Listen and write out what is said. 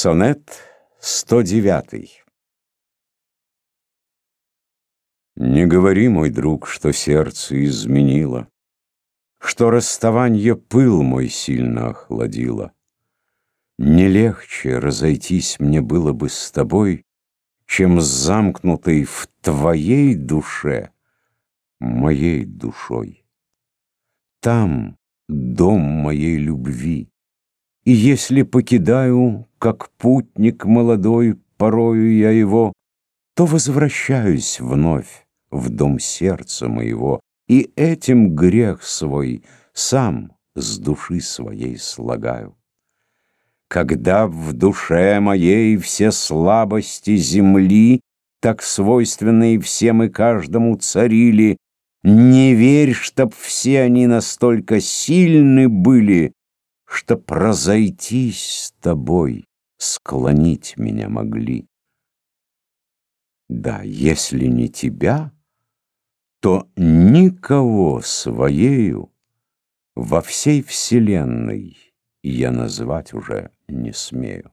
Сонет 109 Не говори, мой друг, что сердце изменило, Что расставанье пыл мой сильно охладило. Не легче разойтись мне было бы с тобой, Чем замкнутой в твоей душе моей душой. Там дом моей любви, и если покидаю, как путник молодой, порою я его, то возвращаюсь вновь в дом сердца моего, и этим грех свой сам с души своей слагаю. Когда в душе моей все слабости земли, так свойственные всем и каждому царили, не верь, чтоб все они настолько сильны были, чтоб разойтись с тобой, склонить меня могли. Да, если не тебя, то никого своею во всей вселенной я назвать уже не смею.